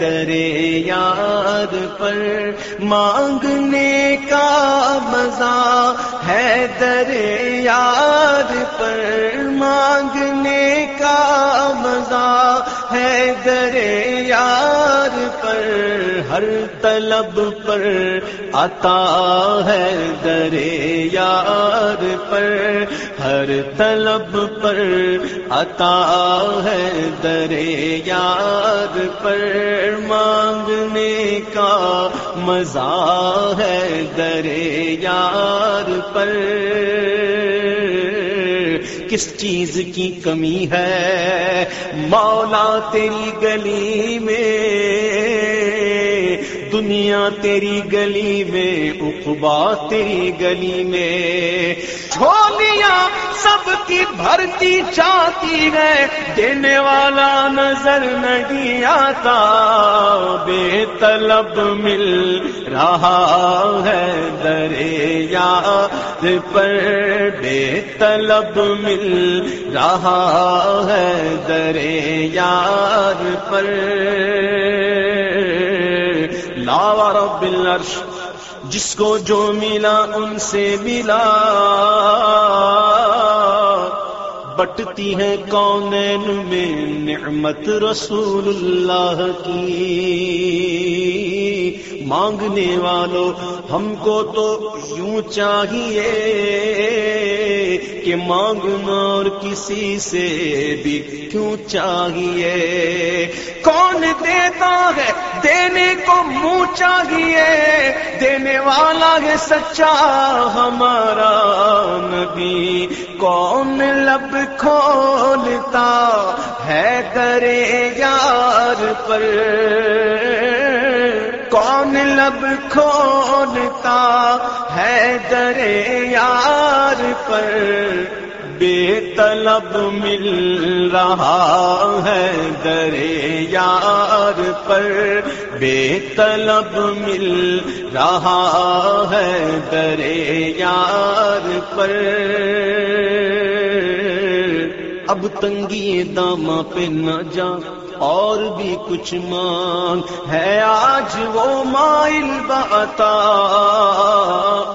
درے یار پر مانگنے کا مزہ ہے در یاد پر مانگنے کا مزہ ہے در یاد پر ہر طلب پر عطا ہے در یاد پر ہر طلب پر عطا ہے در یاد پر مانگنے کا مزہ ہے در یار پر کس چیز کی کمی ہے؟ مولا تیری گلی میں دنیا تیری گلی میں، اقبا تیری گلی میں۔ چھولیاں سب کی بھرتی چاہتی ہے، دینے والا نظر نہیں آتا۔ بے طلب مل رہا ہے درے یاد پر۔ بے طلب مل رہا ہے درے یاد پر۔ رب العرش جس کو جو ملا ان سے ملا۔ بٹتی ہے کون میں نعمت رسول اللہ کی۔ مانگنے والوں ہم کو تو یوں چاہیے۔ کہ مانگنا اور کسی سے بھی کیوں چاہیے؟ کون دیتا ہے دینے کو منہ چاہیے؟ دینے والا ہے سچا ہمارا نبی۔ کون لب کھولتا ہے کرے یار پر؟ کون لب کھولتا ہے درے پر بے طلب مل رہا ہے درے یار پر بے طلب مل رہا ہے درے یار پر اب تنگی داما پہ نہ جا، اور بھی کچھ مانگ۔ ہے آج وہ مائل بتا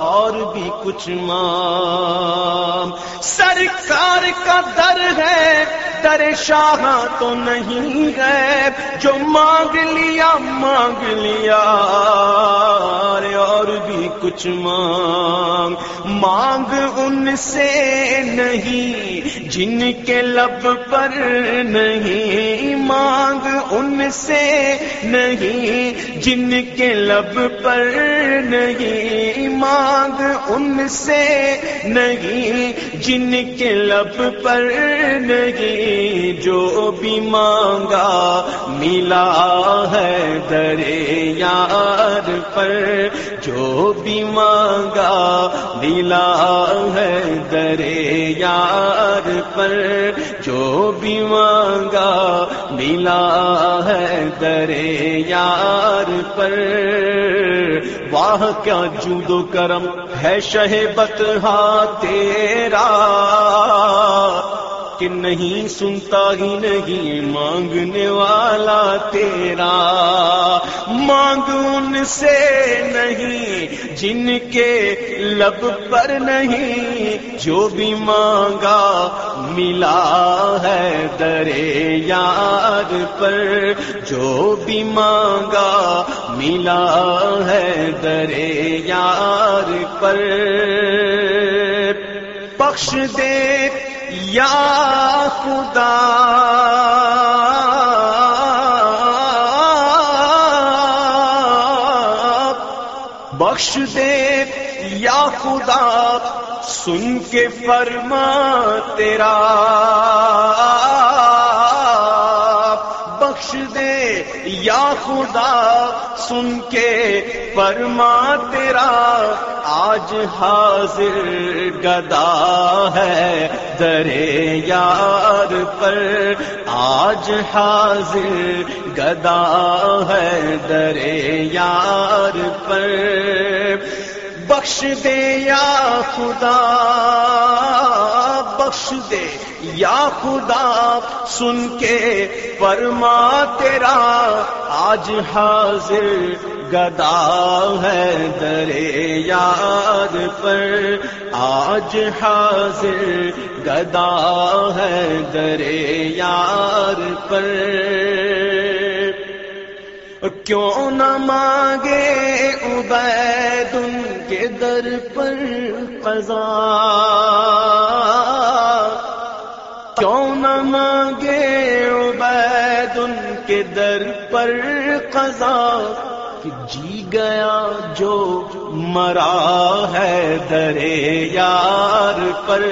اور بھی کچھ مانگ۔ سرکار کا در در شاہ تو نہیں ہے جو مانگ لیا مانگ لیا۔ اور بھی کچھ مانگ۔ مانگ ان سے نہیں، جن کے لب پر نہیں۔ مانگ ان سے نہیں، جن کے لب پر نہیں۔ ان سے نہیں، جن کے لب پر نہیں، جو بھی مانگا ملا ہے درے یار پر، جو بھی مانگا ملا ہے درے یار پر، جو بھی مانگا ملا ہے درے یار پر۔ واہ کیا جودو کرم ہے شہبت ہاں تیرا۔ کہ نہیں سنتا ہی نہیں مانگنے والا تیرا مانگ ان سے نہیں جن کے لب پر نہیں جو بھی مانگا ملا ہے درے یاد پر جو بھی مانگا ملا ہے درے یار پر بخش دے یا خدا بخش دے یا خدا سن کے فرما تیرا یا خدا، سن کے فرما تیرا، آج حاضر گدا ہے درے یار پر۔ آج حاضر گدا ہے درے یار پر۔ بخش دے یا خدا، بخش دے یا خدا۔ سن کے فرما تیرا آج حاضر گدا ہے درے یاد پر۔ آج حاضر گدا ہے درے یار پر۔ کیوں نہ مانگے عبید در پر قضا کیوں نہ مانگے عبید ان کے در پر قضا جی گیا جو مرا ہے درے یار پر۔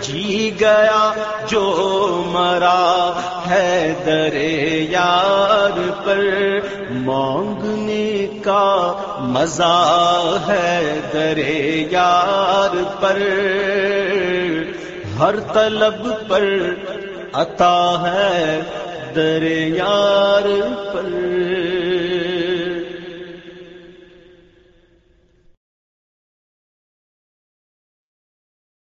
جی گیا جو مرا ہے درے یار پر۔ مانگنے کا مزہ ہے درے یار پر۔ ہر طلب پر عطا ہے درے یار پر۔